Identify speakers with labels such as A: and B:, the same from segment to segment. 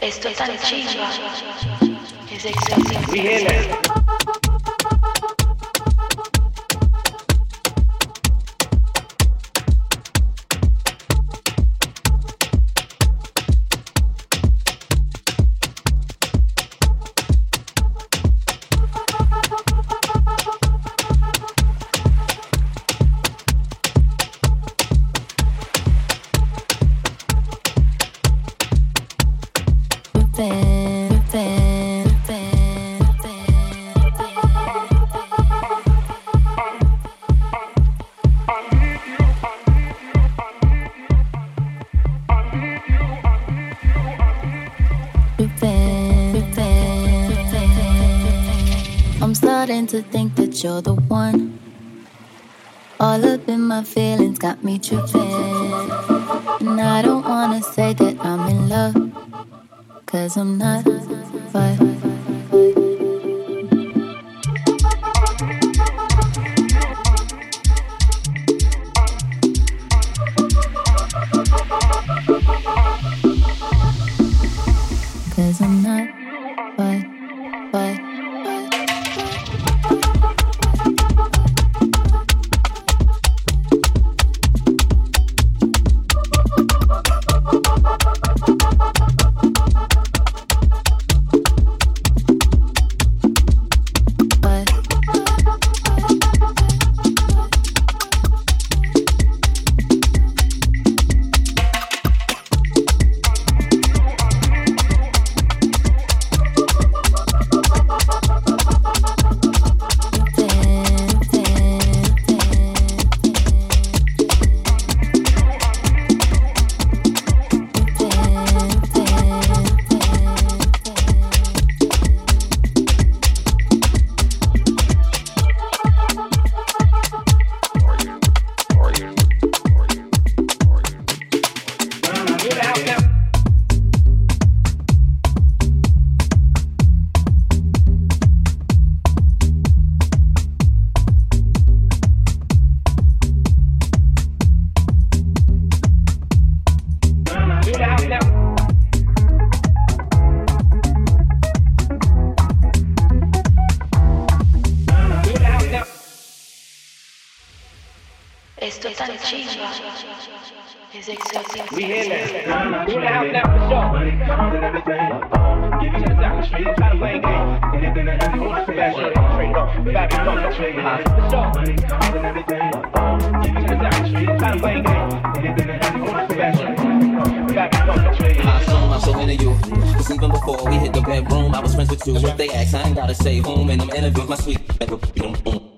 A: Esto es tan. Es.
B: To think that you're the one. All up in my feelings got me tripping. And I don't wanna say that I'm in love. Cause I'm not, but.
A: Anything that you.
C: I assume I'm so into you. Cause even before we hit the bedroom, I was friends with you. If they ask, I ain't gotta say whom. And I'm interviewing my sweet.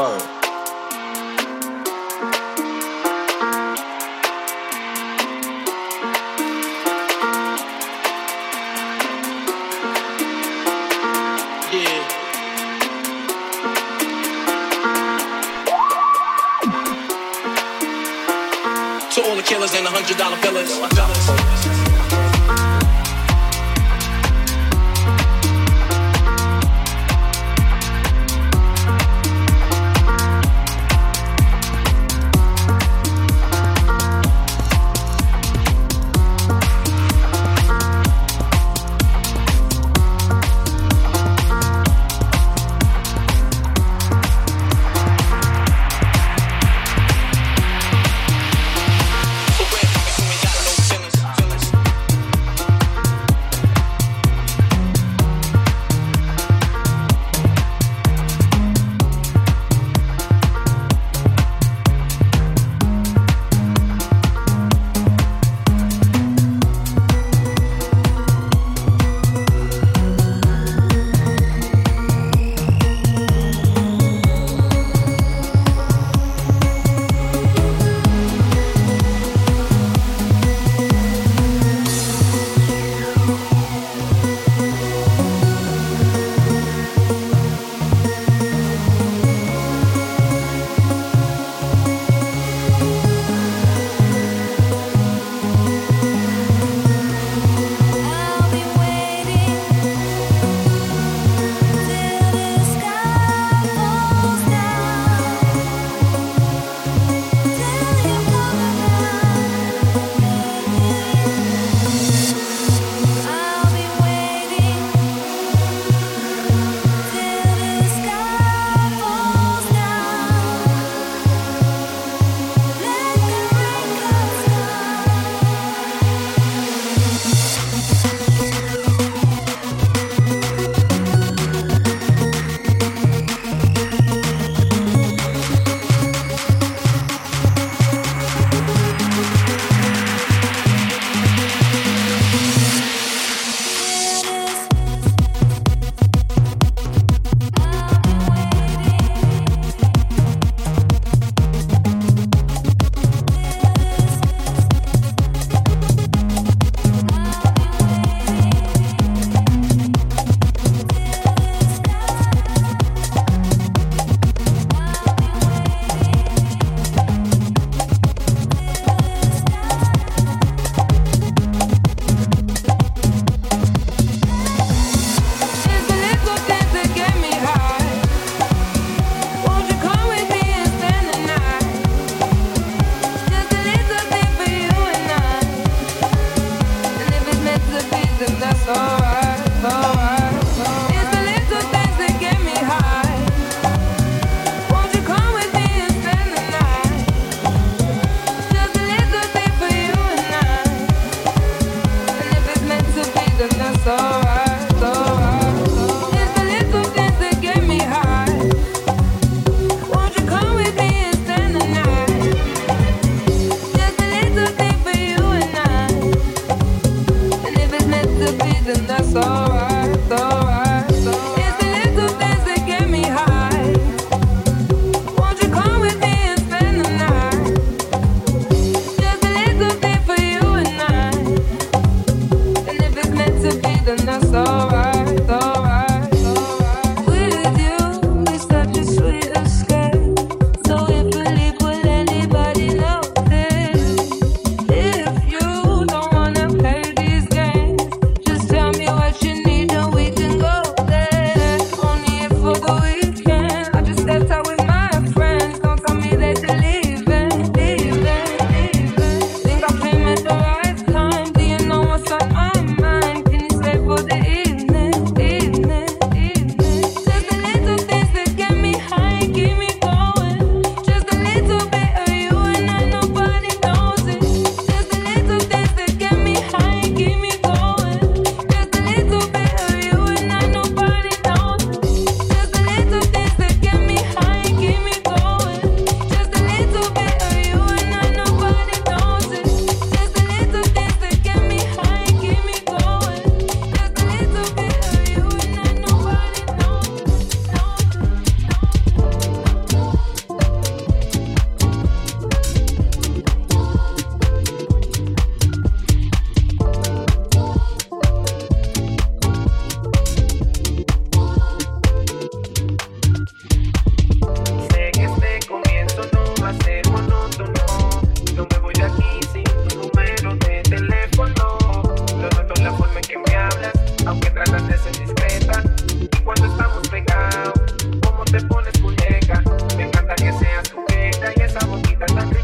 D: Word.
E: Yeah. To all the killers and the hundred dollar billers.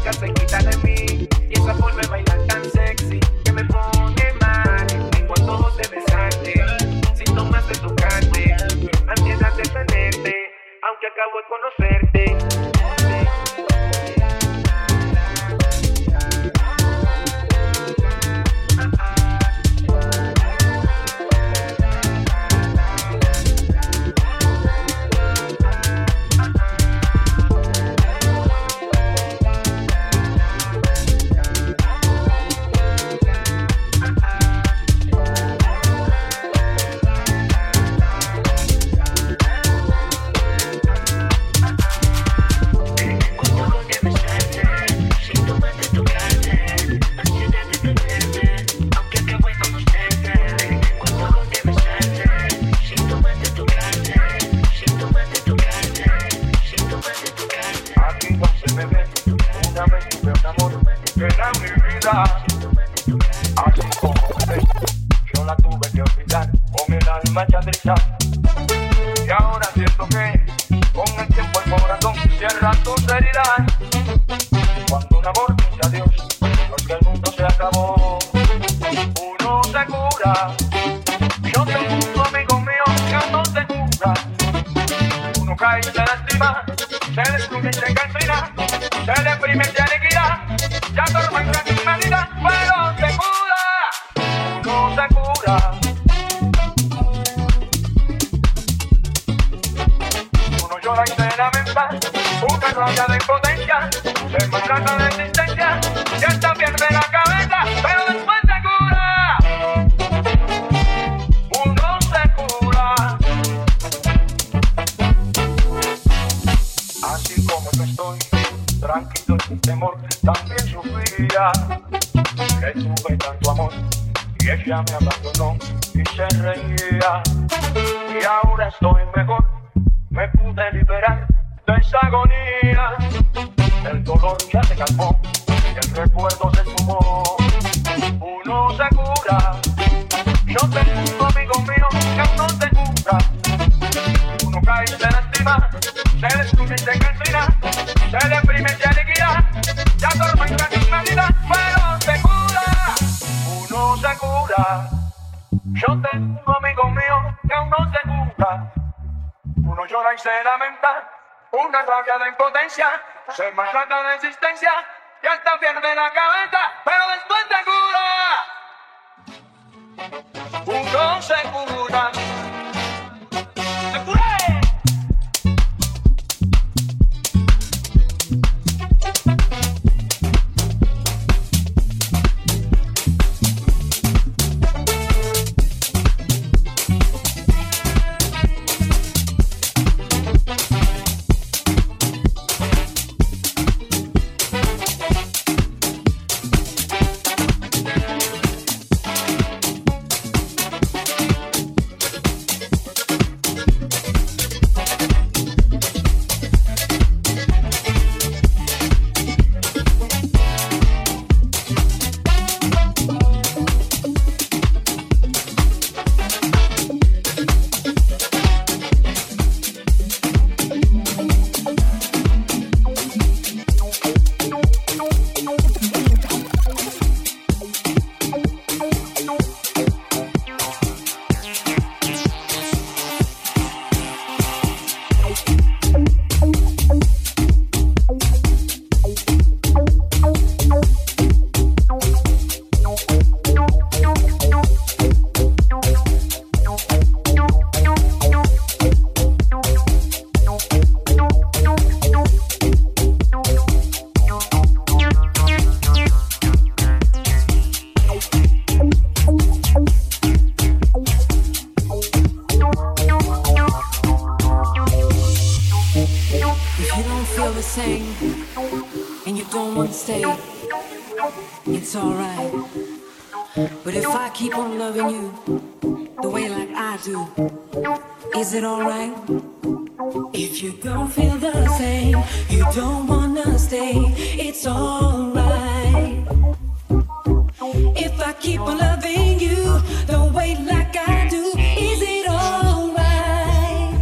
F: casa
G: se maltrata de existencia y hasta pierde la cabeza, pero después te cura. Uno se cura.
H: But if I keep on loving you the way like I do, is it alright? If you don't feel the same, you don't wanna stay, it's alright. If I keep on loving you the way like I do, is it alright?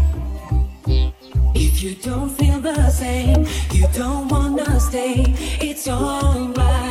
H: If you don't feel the same, you don't wanna stay, it's alright.